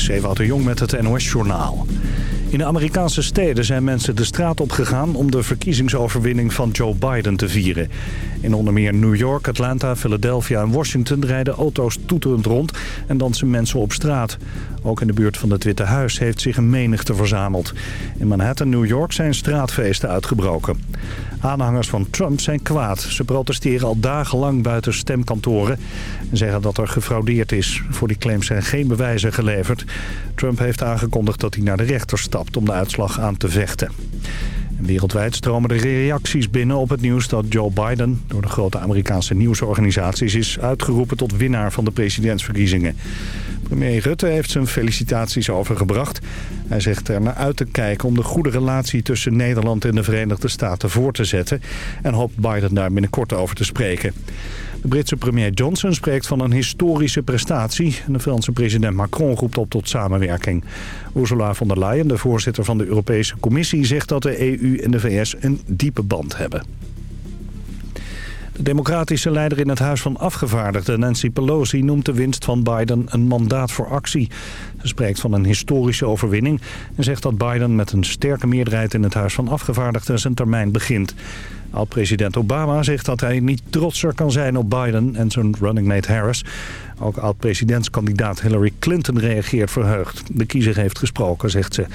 is Ewout de Jong met het NOS-journaal. In de Amerikaanse steden zijn mensen de straat op gegaan om de verkiezingsoverwinning van Joe Biden te vieren. In onder meer New York, Atlanta, Philadelphia en Washington rijden auto's toeterend rond en dansen mensen op straat. Ook in de buurt van het Witte Huis heeft zich een menigte verzameld. In Manhattan, New York zijn straatfeesten uitgebroken. Aanhangers van Trump zijn kwaad. Ze protesteren al dagenlang buiten stemkantoren en zeggen dat er gefraudeerd is. Voor die claims zijn geen bewijzen geleverd. Trump heeft aangekondigd dat hij naar de rechter stapt om de uitslag aan te vechten. Wereldwijd stromen de reacties binnen op het nieuws dat Joe Biden... door de grote Amerikaanse nieuwsorganisaties is uitgeroepen tot winnaar van de presidentsverkiezingen. Premier Rutte heeft zijn felicitaties overgebracht. Hij zegt er naar uit te kijken om de goede relatie tussen Nederland en de Verenigde Staten voor te zetten... en hoopt Biden daar binnenkort over te spreken. De Britse premier Johnson spreekt van een historische prestatie. En de Franse president Macron roept op tot samenwerking. Ursula von der Leyen, de voorzitter van de Europese Commissie... zegt dat de EU en de VS een diepe band hebben. De democratische leider in het Huis van Afgevaardigden, Nancy Pelosi, noemt de winst van Biden een mandaat voor actie. Spreekt van een historische overwinning en zegt dat Biden met een sterke meerderheid in het Huis van Afgevaardigden zijn termijn begint. Oud-president Obama zegt dat hij niet trotser kan zijn op Biden en zijn running mate Harris. Ook oud-presidentskandidaat Hillary Clinton reageert verheugd. De kiezer heeft gesproken, zegt ze.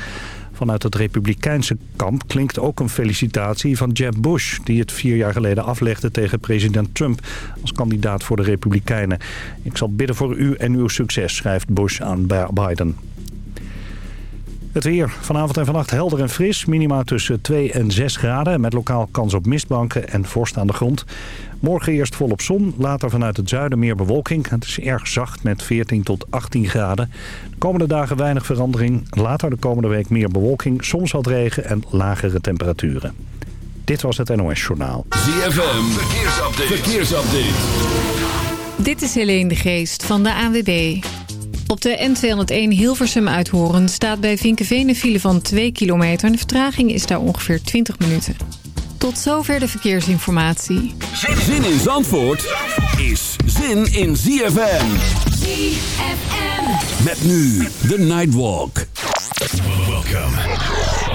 Vanuit het republikeinse kamp klinkt ook een felicitatie van Jeb Bush... die het vier jaar geleden aflegde tegen president Trump als kandidaat voor de Republikeinen. Ik zal bidden voor u en uw succes, schrijft Bush aan Biden. Het weer. Vanavond en vannacht helder en fris. Minima tussen 2 en 6 graden. Met lokaal kans op mistbanken en vorst aan de grond. Morgen eerst volop zon. Later vanuit het zuiden meer bewolking. Het is erg zacht met 14 tot 18 graden. De komende dagen weinig verandering. Later de komende week meer bewolking. Soms wat regen en lagere temperaturen. Dit was het NOS Journaal. ZFM. Verkeersupdate. Verkeersupdate. Dit is Helene de Geest van de ANWB. Op de N201 Hilversum uithoren staat bij Vinkenveen een file van 2 kilometer... en de vertraging is daar ongeveer 20 minuten. Tot zover de verkeersinformatie. Zin in Zandvoort is zin in ZFM. ZFM. Met nu de Nightwalk. Welcome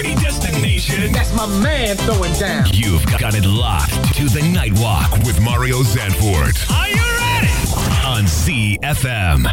Party destination. That's my man throwing down. You've got it locked to the Nightwalk with Mario Zandvoort. Are you ready? On CFM.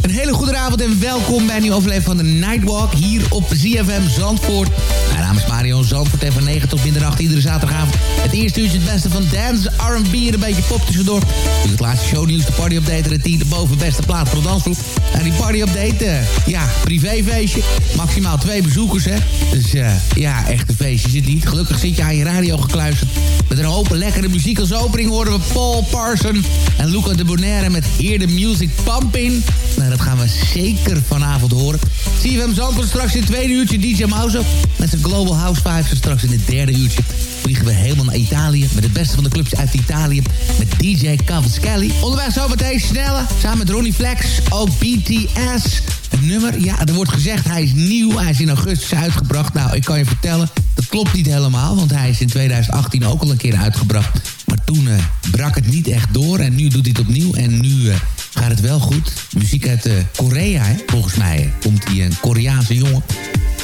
Een hele goede avond en welkom bij een nieuwe aflevering van de Nightwalk hier op ZFM Zandvoort. Mijn naam is Mario Zandvoort en van 9 tot middernacht iedere zaterdagavond. Het eerste uurtje het beste van dance, R&B en een beetje pop tussendoor. Dus het laatste shownieuws, de party-update en de tiende boven beste plaat voor de dansgroep. En die party-update, uh, ja, privéfeestje. Maximaal twee bezoekers, hè. Dus uh, ja, echt een feestje zit niet. Gelukkig zit je aan je radio gekluisterd. Met een hoop lekkere muziek als opening horen we Paul Parson en Luca de Bonaire met Hear the Music Pumping. Nou, dat gaan we zeker vanavond horen. CFM Zandvoort straks in het tweede uurtje DJ Mouse met zijn Global House Vibes. Straks in het derde uurtje vliegen we helemaal naar Italië... met het beste van de clubs uit Italië, met DJ Cavaschelli. Onderweg zo meteen sneller, samen met Ronnie Flex, ook BTS... Het nummer, ja, er wordt gezegd hij is nieuw. Hij is in augustus uitgebracht. Nou, ik kan je vertellen, dat klopt niet helemaal. Want hij is in 2018 ook al een keer uitgebracht. Maar toen uh, brak het niet echt door. En nu doet hij het opnieuw. En nu uh, gaat het wel goed. Muziek uit uh, Korea, hè? volgens mij komt hij een Koreaanse jongen.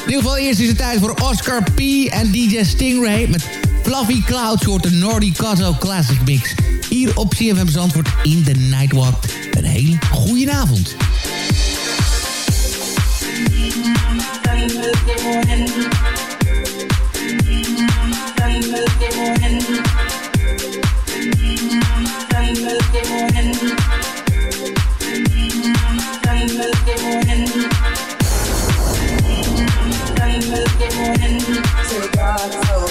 In ieder geval eerst is het tijd voor Oscar P. en DJ Stingray met Fluffy Cloud. soort de Nordy Classic Mix. Hier op CFM Zandvoort in de Nightwalk. Een hele goede avond. Take God, so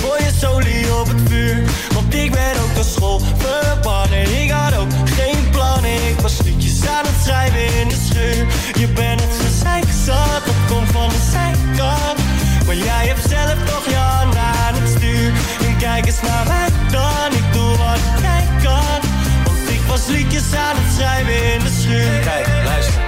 gooi je solie op het vuur. Want ik ben ook de school verbannen. Ik had ook geen plannen, ik was liedjes aan het schrijven in de schuur. Je bent het gezeik zat, dat komt van de zijkant. Maar jij hebt zelf toch je handen aan het stuur. En kijk eens naar mij dan, ik doe wat jij kan. Want ik was liedjes aan het schrijven in de schuur. Kijk, luister.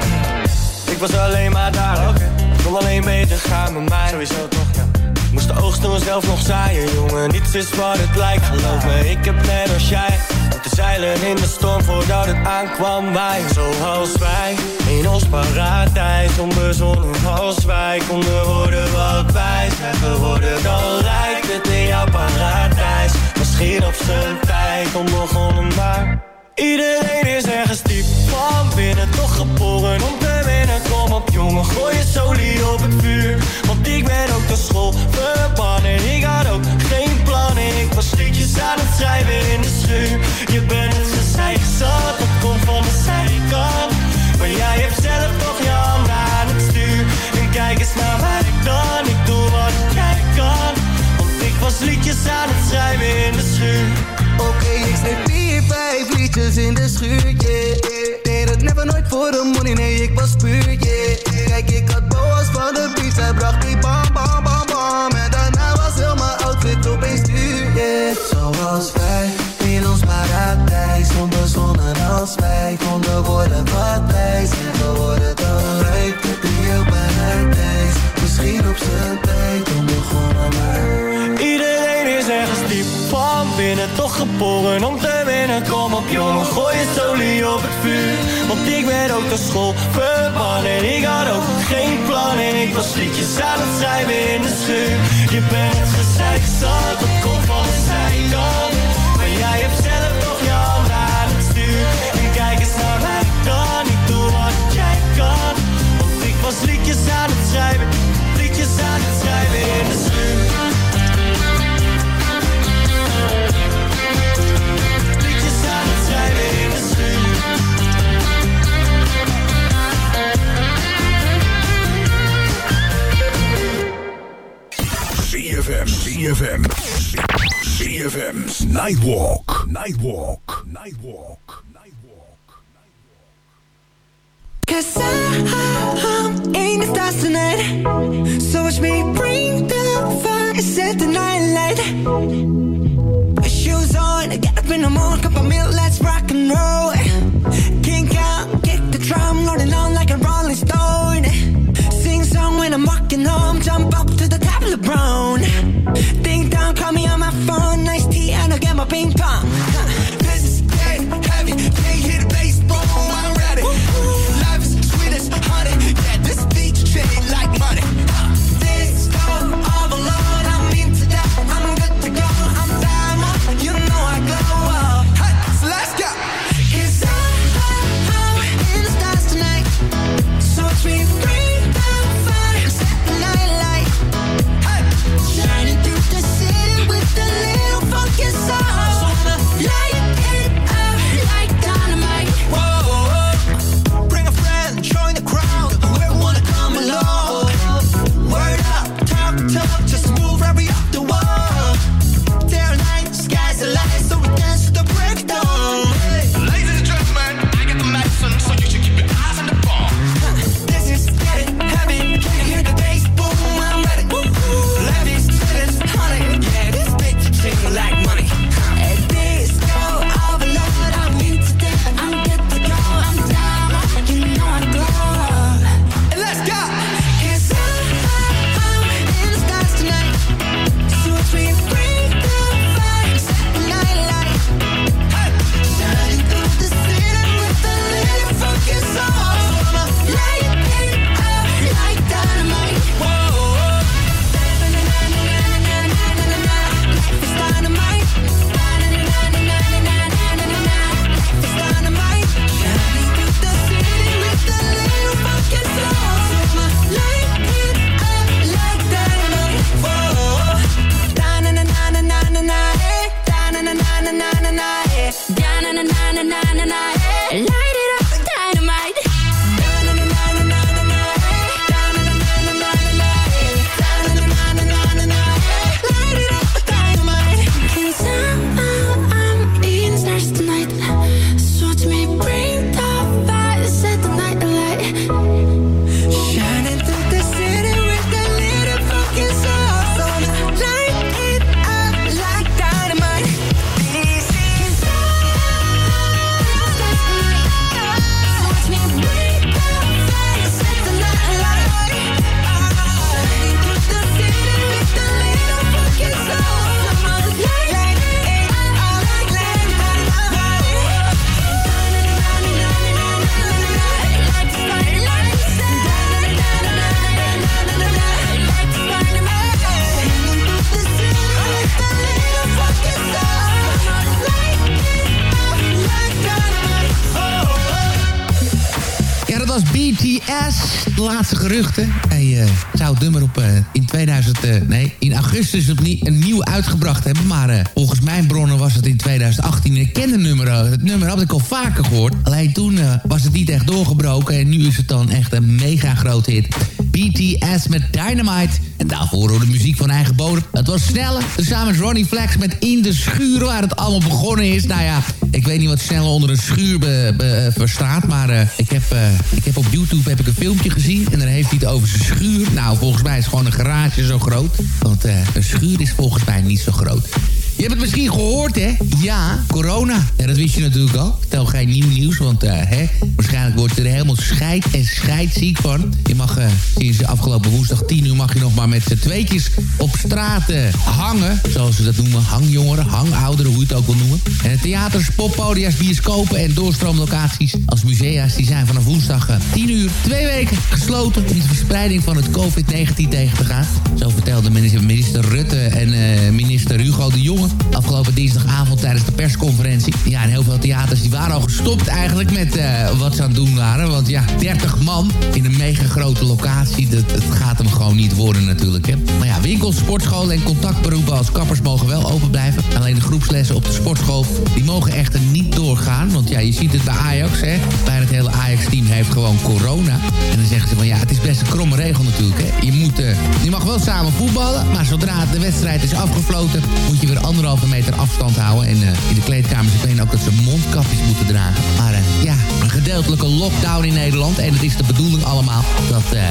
Ik was alleen maar daar, oké. Kon alleen beter gaan met mij. Sowieso toch, ja. Moest de oogst door zelf nog zaaien, jongen. Niets is wat het lijkt, geloof me. Ik heb net als jij moeten zeilen in de storm voordat het aankwam. Wij, zoals wij, in ons paradijs. Onbezonnen als wij konden worden wat wij zijn geworden. Dan lijkt het in jouw paradijs. Misschien op zijn tijd onbegonnen, maar... Iedereen is ergens diep van binnen, toch geboren om te winnen. Kom op jongen, gooi je solie op het vuur. Want ik ben ook de school verbannen. Ik had ook geen plannen, ik was liedjes aan het schrijven in de schuur. Je bent het gezeik zat, dat komt van de zijkant. Maar jij hebt zelf toch je handen aan het stuur. En kijk eens naar mij dan, ik doe wat jij kan. Want ik was liedjes aan het schrijven in de schuur. Oké, ik schreef vier, vijf liedjes in de schuur, yeah. Deed het never nooit voor de money, nee, ik was puur, yeah. Kijk, ik had boas van de beats, hij bracht die bam, bam, bam, bam. En daarna was heel mijn outfit opeens duur, yeah. Zoals wij, in ons paradijs, onbezonnen als wij konden worden wat wij zijn geworden. Dan lijkt het heel paradijs, misschien op zijn tijd, onbegonnen maar. Binnen, toch geboren om te winnen. Kom op jongen, gooi je solie op het vuur. Want ik ben ook de school verbannen. Ik had ook geen plannen, ik was liedjes aan het schrijven in de schuur. Je bent gezeik zat, dat komt van de zijkant. Maar jij hebt zelf toch je handen aan het stuur. En kijk eens naar mij dan, ik doe wat jij kan. Want ik was liedjes aan het schrijven, liedjes aan het schrijven in de schuur. ZFM, ZFM, ZFM's Nightwalk, Nightwalk, Nightwalk, Nightwalk. Cause I'm in the stars tonight. So watch me bring the fire Set the night light. Shoes on, get up in the morning Cup of milk, let's rock and roll. Kink out, kick the drum Rolling on like a rolling stone when I'm walking home Jump up to the top of the brown. Ding dong, call me on my phone Nice tea and I'll get my ping pong De laatste geruchten. Hij uh, zou het nummer op, uh, in 2000, uh, nee, in augustus opnieuw een nieuw uitgebracht hebben. Maar volgens mijn bronnen was het in 2018. Ik ken het nummer, het nummer had ik al vaker gehoord. Alleen toen was het niet echt doorgebroken. En nu is het dan echt een mega groot hit. BTS met Dynamite. En daarvoor de muziek van eigen bodem. Het was sneller. Samen met Ronnie Flex met In de Schuur, waar het allemaal begonnen is. Nou ja, ik weet niet wat sneller onder een schuur be, verstaat. Maar uh, ik, heb, uh, ik heb op YouTube heb ik een filmpje gezien. En dan heeft hij het over zijn schuur. Nou, volgens mij is gewoon een garage zo groot. Want uh, een schuur is volgens mij niet zo groot. Je hebt het misschien gehoord, hè? Ja, corona. Ja, dat wist je natuurlijk al. Vertel geen nieuw nieuws, want uh, hè, waarschijnlijk word je er helemaal scheid en scheidziek van. Je mag uh, sinds afgelopen woensdag 10 uur mag je nog maar met z'n tweetjes op straat hangen. Zoals ze dat noemen, hangjongeren, hangouderen, hoe je het ook wil noemen. En theaters, poppodia's, bioscopen en doorstroomlocaties als musea's... die zijn vanaf woensdag 10 uur twee weken gesloten... om de verspreiding van het COVID-19 tegen te gaan. Zo vertelde minister Rutte en minister Hugo de Jonge Afgelopen dinsdagavond tijdens de persconferentie. Ja, en heel veel theaters die waren al gestopt eigenlijk met uh, wat ze aan het doen waren. Want ja, 30 man in een mega grote locatie, dat, gaat hem gewoon niet worden natuurlijk. Hè. Maar ja, winkels, sportscholen en contactberoepen als kappers mogen wel open blijven. Alleen de groepslessen op de sportschool, die mogen echter niet doorgaan. Want ja, je ziet het bij Ajax, hè. Bij het hele Ajax-team heeft gewoon corona. En dan zeggen ze van ja, het is best een kromme regel natuurlijk, hè. Je, moet, uh, je mag wel samen voetballen, maar zodra de wedstrijd is afgefloten, moet je weer anderhalve meter afstand houden. En uh, in de kleedkamers, ik ook dat ze mondkapjes moeten dragen. Maar uh, ja, een gedeeltelijke lockdown in Nederland. En het is de bedoeling allemaal dat, uh,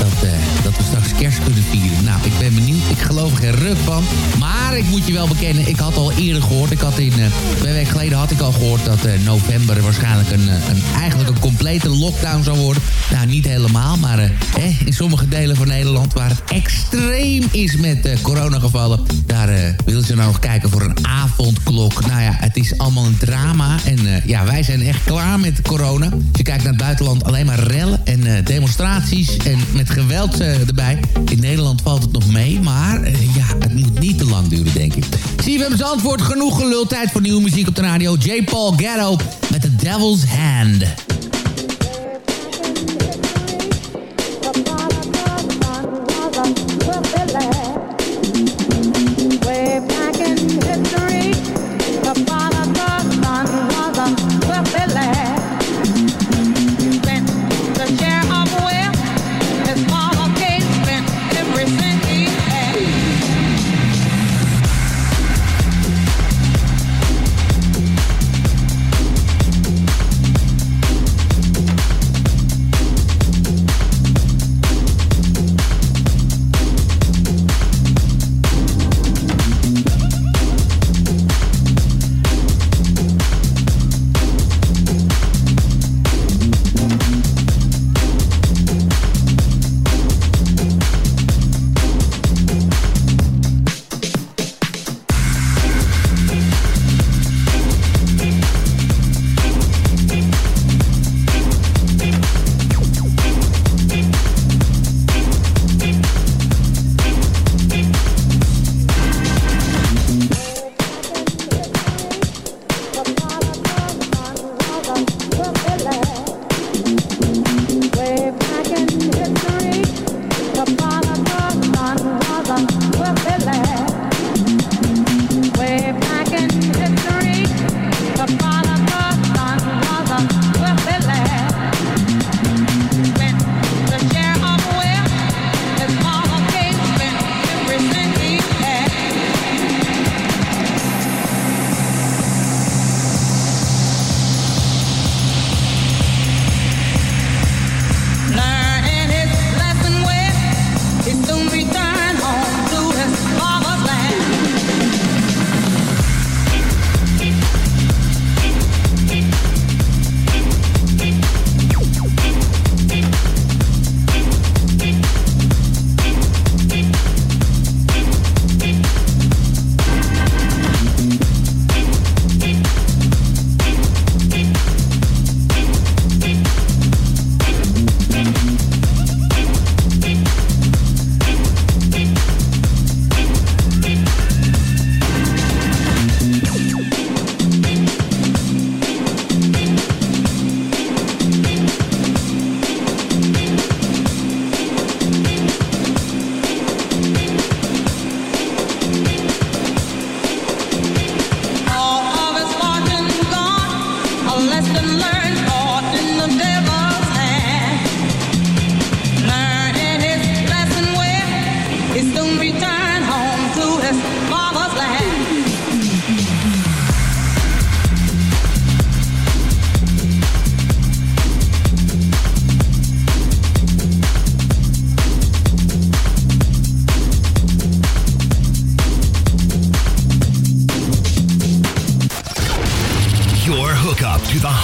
dat, dat we straks kerst kunnen vieren. Nou, ik ben benieuwd. Ik geloof er geen ruk van. Maar ik moet je wel bekennen, ik had al eerder gehoord. Ik had in, twee weken geleden had ik al gehoord dat november waarschijnlijk een, een, eigenlijk een complete lockdown zou worden. Nou, niet helemaal, maar eh, in sommige delen van Nederland waar het extreem is met coronagevallen, daar willen ze nou kijken voor een avondklok. Nou ja, het is allemaal een drama. En uh, ja, wij zijn echt klaar met corona. Als je kijkt naar het buitenland, alleen maar rellen en uh, demonstraties. En met geweld uh, erbij. In Nederland valt het nog mee. Maar ja, het moet niet te lang duren, denk ik. Zie je hem antwoord genoeg gelul. Tijd voor nieuwe muziek op de radio. J. Paul Ghetto met The Devil's Hand.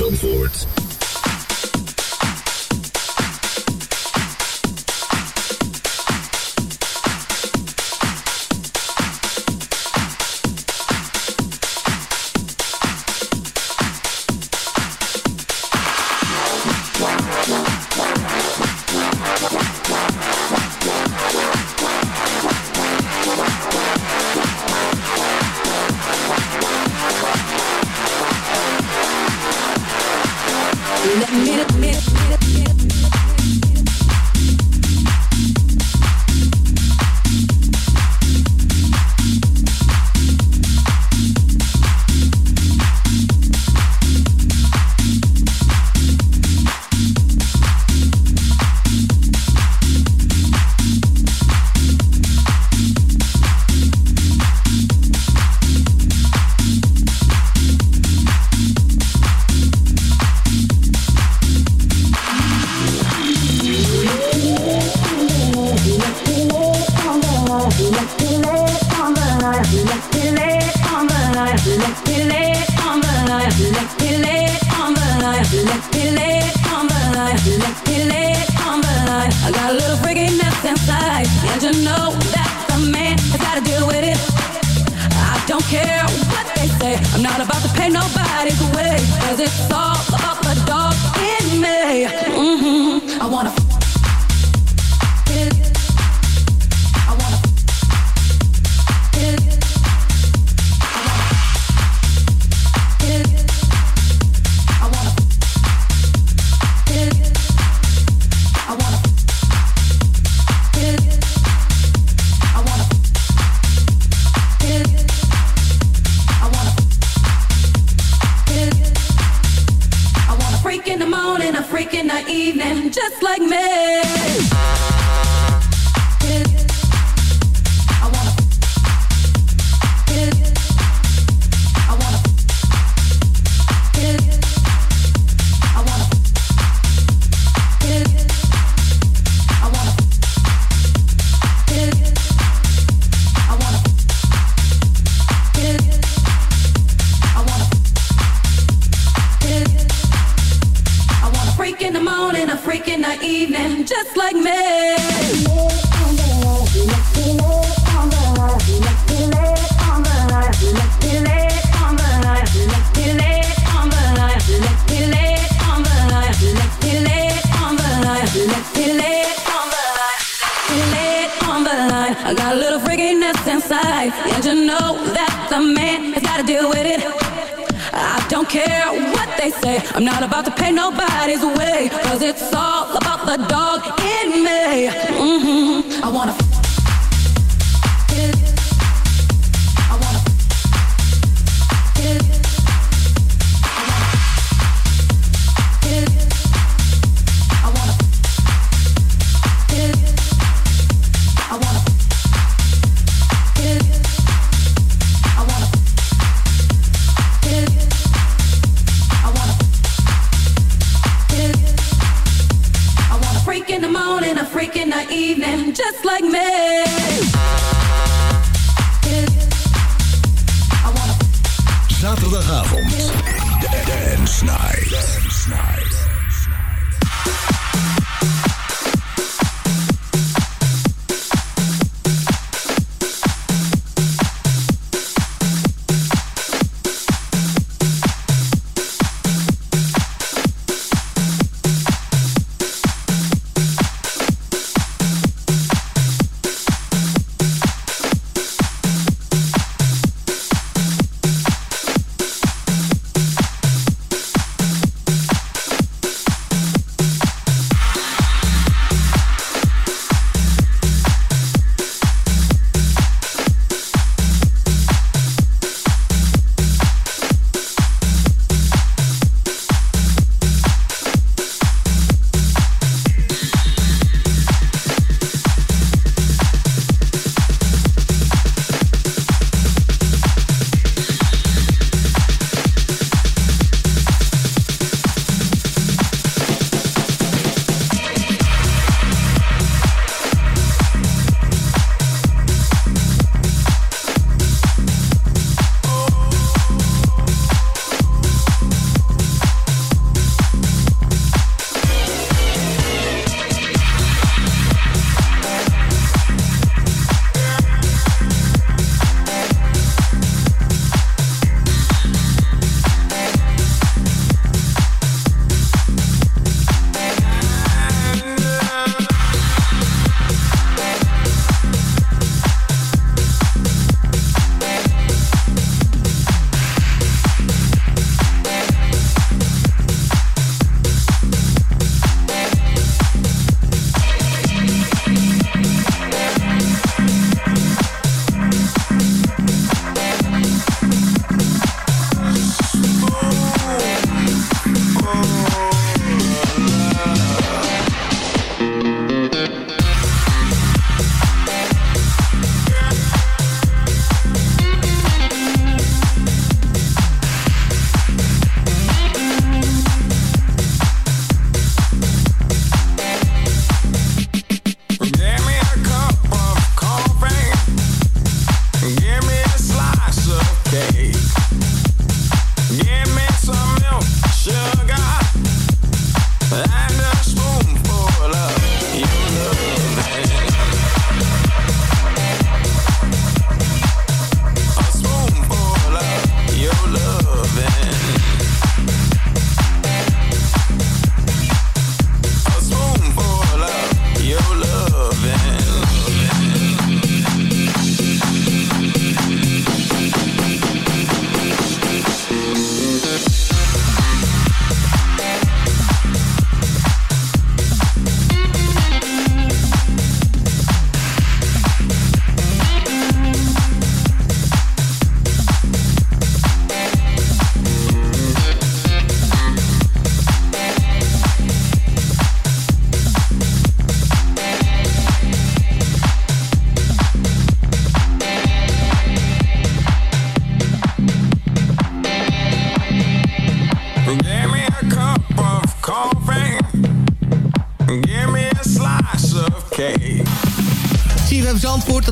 Zandvoort. Zaterdagavond. Dance Night. Dance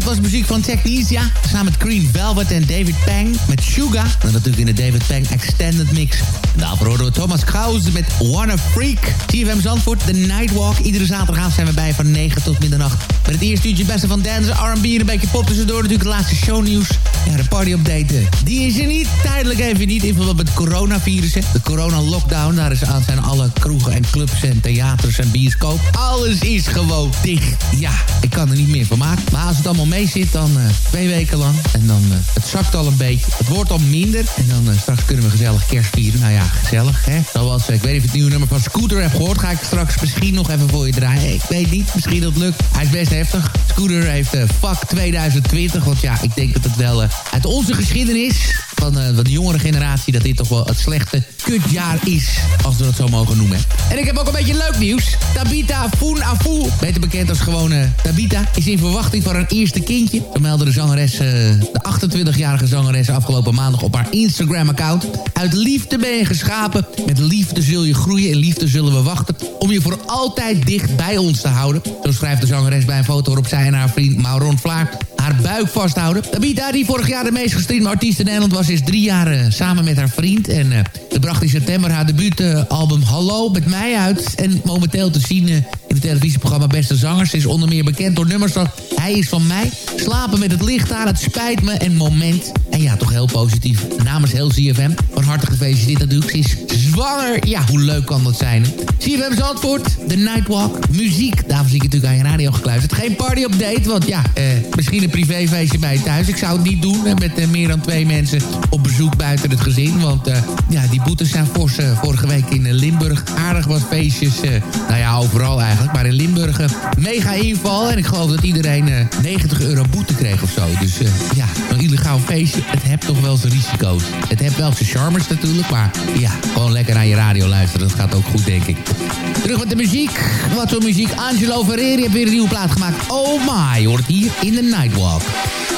was muziek van Technesia. Samen met Green Velvet en David Pang met Suga. En natuurlijk in de David Pang Extended Mix. En daarvoor horen we Thomas Krause met Wanna Freak. CFM Zandvoort, The Nightwalk. Iedere zaterdagavond zijn we bij van 9 tot middernacht. Met het eerste uurtje beste van dance, R&B en een beetje pop tussendoor. Natuurlijk het laatste shownieuws. Ja, de party-update, die is er niet. Tijdelijk even niet in verband met het coronavirus. De corona-lockdown, daar is aan zijn alle kroegen en clubs en theaters en bioscoop. Alles is gewoon dicht. Ja, ik kan er niet meer van maken. Maar als het allemaal mee zit, dan uh, twee weken lang. En dan, uh, het zakt al een beetje. Het wordt al minder. En dan uh, straks kunnen we gezellig kerst vieren. Nou ja, gezellig, hè. Zoals, ik weet niet of het nieuwe nummer van Scooter hebt gehoord. Ga ik straks misschien nog even voor je draaien. Ik weet niet, misschien dat lukt. Hij is best heftig. Scooter heeft vak 2020. Want ja, ik denk dat het wel uit onze geschiedenis van, van de jongere generatie... dat dit toch wel het slechte kutjaar is, als we dat zo mogen noemen. En ik heb ook een beetje leuk nieuws. Tabita Foon Afu, beter bekend als gewone Tabita... is in verwachting van haar eerste kindje. Zo meldde de zangeres, uh, de 28-jarige zangeres... afgelopen maandag op haar Instagram-account. Uit liefde ben je geschapen. Met liefde zul je groeien en liefde zullen we wachten... om je voor altijd dicht bij ons te houden. Zo schrijft de zangeres bij een foto waarop zij en haar vriend Mauron Vlaar haar buik vasthouden. Tabita, die vorig jaar de meest gestreamde artiest in Nederland was... is drie jaar uh, samen met haar vriend. En uh, ze bracht in september haar debuutalbum Hallo met mij uit. En momenteel te zien in het televisieprogramma Beste Zangers. Ze is onder meer bekend door nummers als Hij is van mij... Slapen met het licht aan, Het spijt me en Moment. En ja, toch heel positief. Namens heel CFM. Van harte gefeliciteerd natuurlijk. Ze is zwanger. Ja, hoe leuk kan dat zijn? Hè? CFM Zandvoort, The Nightwalk, muziek. Daarvoor zie ik natuurlijk aan je radio gekluisterd. Geen party-update, want ja, eh, misschien een privéfeestje bij thuis. Ik zou het niet doen met uh, meer dan twee mensen op bezoek buiten het gezin. Want uh, ja, die boetes zijn fors. vorige week in Limburg aardig wat feestjes. nou ja, overal eigenlijk. Maar in Limburg mega inval. En ik geloof dat iedereen 90 euro boete kreeg of zo. Dus ja, een illegaal feestje. Het heeft toch wel zijn risico's. Het heeft wel zijn charmers natuurlijk. Maar ja, gewoon lekker naar je radio luisteren. Dat gaat ook goed, denk ik. Terug met de muziek. Wat voor muziek? Angelo Ferreri heeft weer een nieuwe plaat gemaakt. Oh my, hoort hier in de Nightwalk. Mario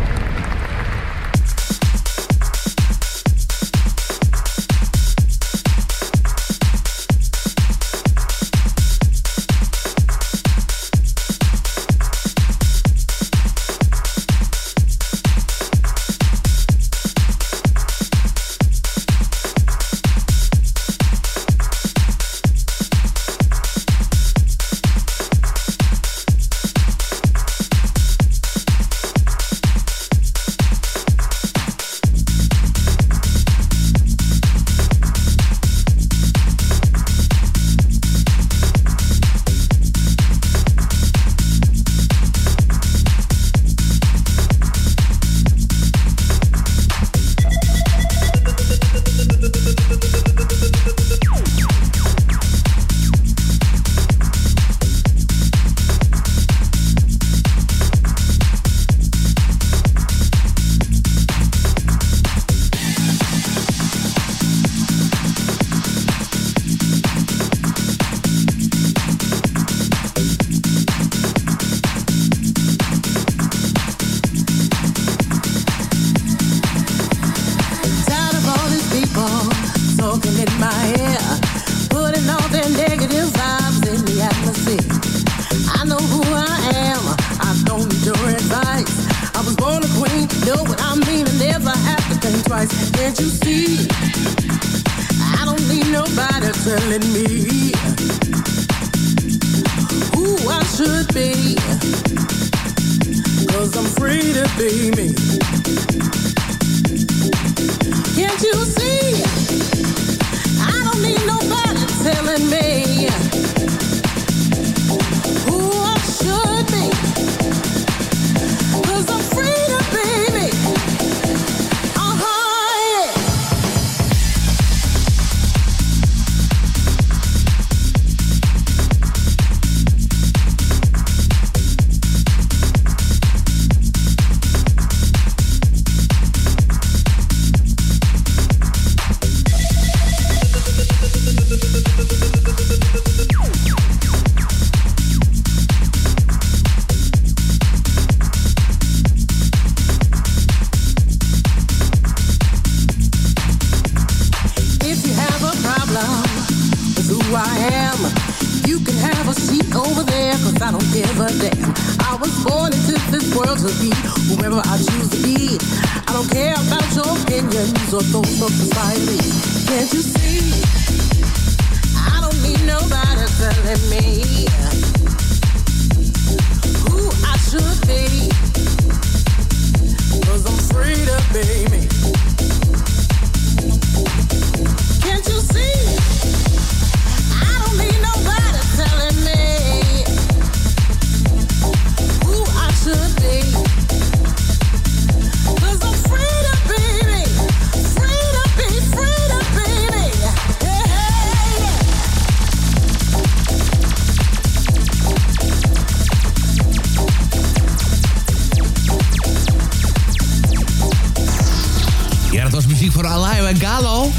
Free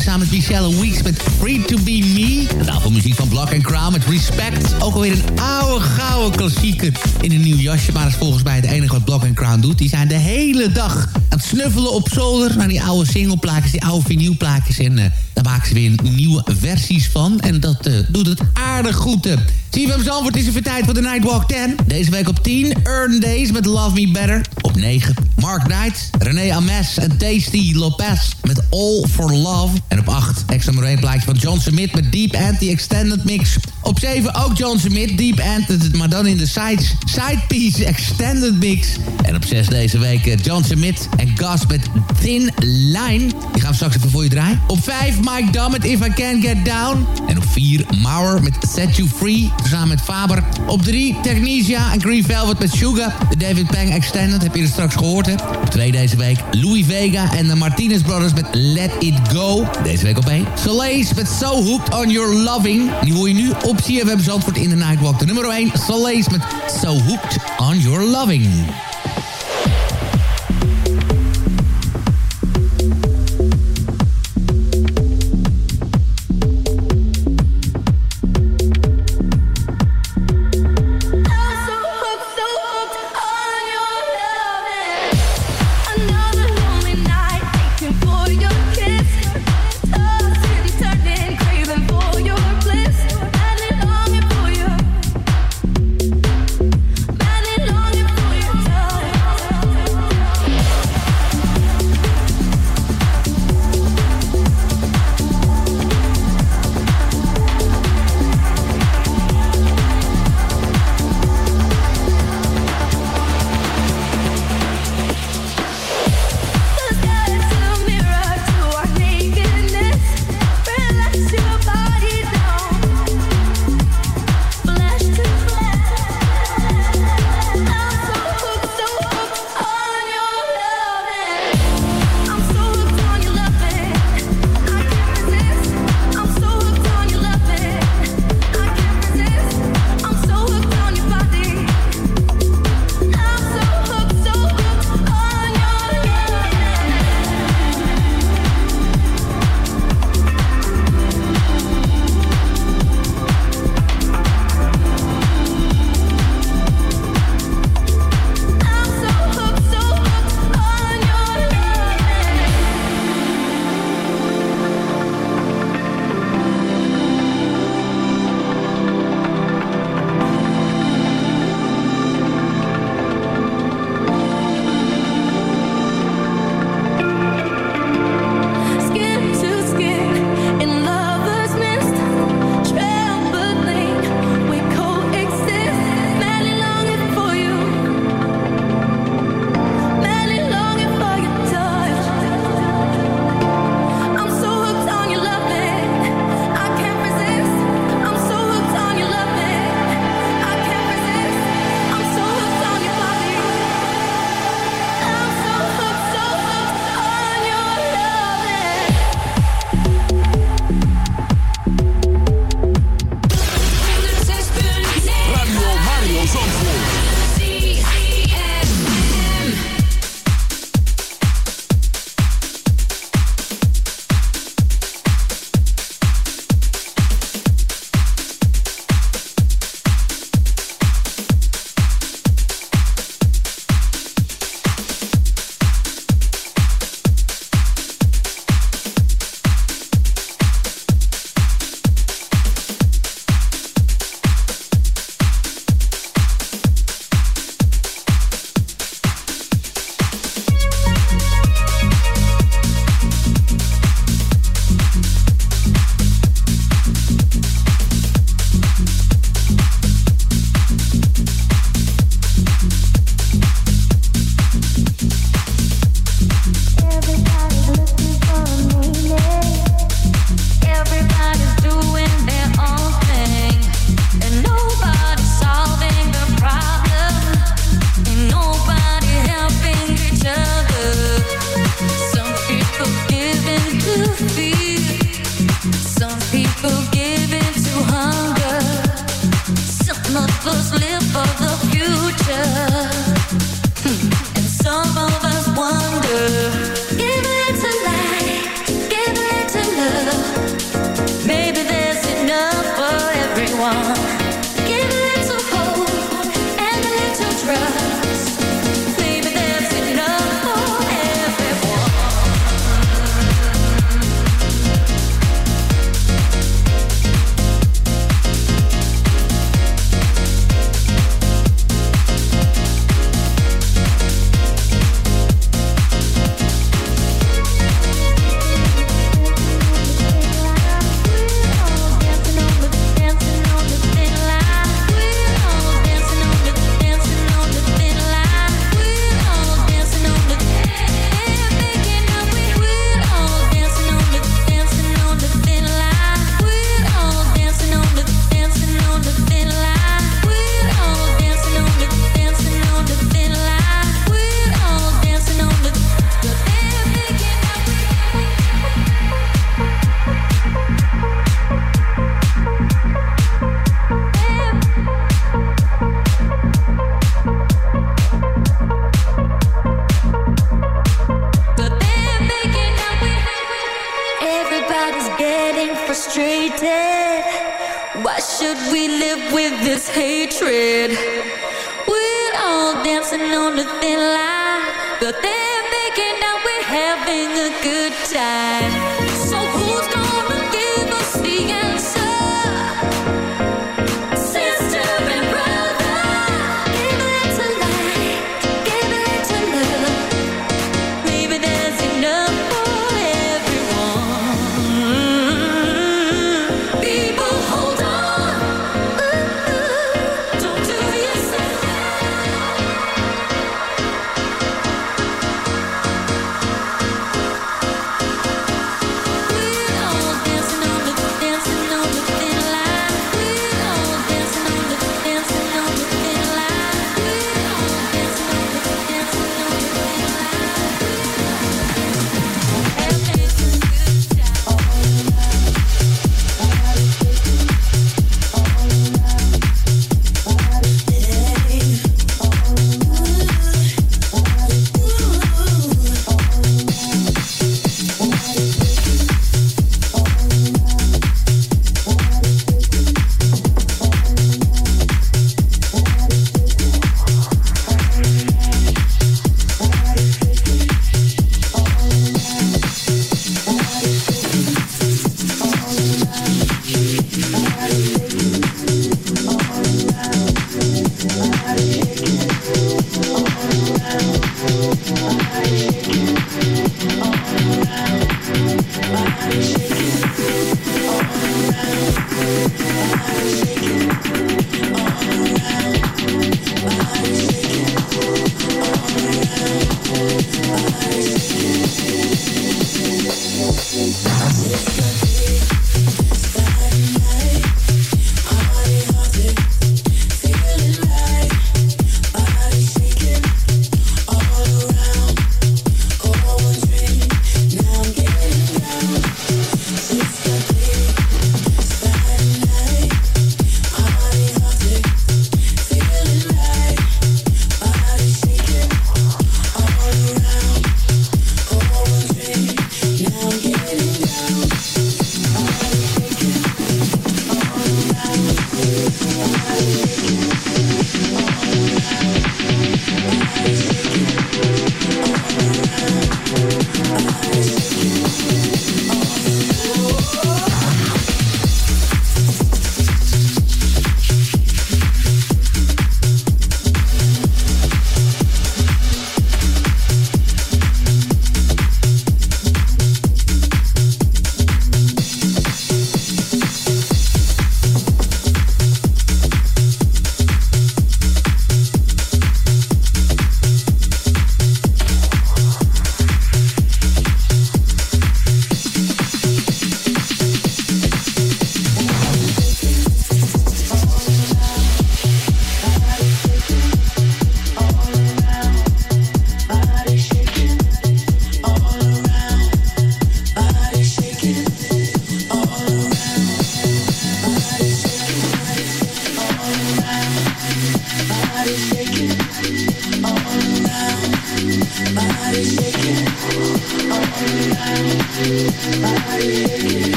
Samen met Michelle Weeks met Free to Be Me. En daarvoor muziek van Black Crown met Respect. Ook alweer een oude, gouden klassieker in een nieuw jasje. Maar dat is volgens mij het enige wat Black Crown doet. Die zijn de hele dag aan het snuffelen op zolder... naar die oude singleplaatjes, die oude vinylplaatjes. En eh, daar maken ze weer nieuwe versies van. En dat eh, doet het aardig goed. eh. CFM Zandvoort is even tijd voor de Nightwalk 10. Deze week op 10, Earn Days met Love Me Better. Op 9, Mark Knight, René Ames en Tasty Lopez met All for Love. En op 8, extra één plaatje van John Smith met Deep Anti Extended Mix. Op 7 ook John Smith, Deep Anti, maar dan in de sides, Side Piece Extended Mix. En op 6 deze week eh, John Smith en Gus met Thin Line. Die gaan we straks even voor je draaien. Op 5 Mike Dunn met If I Can Get Down. En op 4 Mauer met Set You Free, samen met Faber. Op 3 Technesia en Green Velvet met Sugar. De David Pang Extended, heb je er straks gehoord. Op 2 deze week Louis Vega en de Martinez Brothers met Let It Go. Deze week op 1 Soleil's met So Hooked On Your Loving. Die hoor je nu op CFM Zandvoort in de Nightwalk. De nummer 1 Soleil's met So Hooked On Your Loving.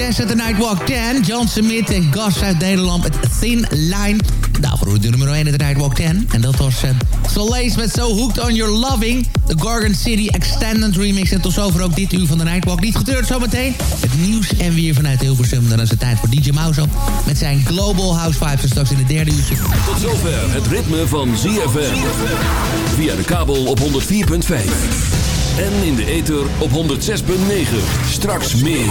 De nummer 6 uit de Nightwalk 10. John Smith en Gas uit Nederland met Thin Line. Daarvoor de nummer 1 in de Nightwalk 10. En dat was uh, Soleil met So Hooked on Your Loving. De Gorgon City Extended Remix. En tot zover ook dit uur van de Nightwalk. Niet getreurd zometeen. Het nieuws en weer vanuit Hilversum. Dan is het tijd voor DJ Mauzo. Met zijn Global House Vibes. En straks in het derde uurtje. Tot zover het ritme van ZFM. Via de kabel op 104.5. En in de ether op 106.9. Straks meer.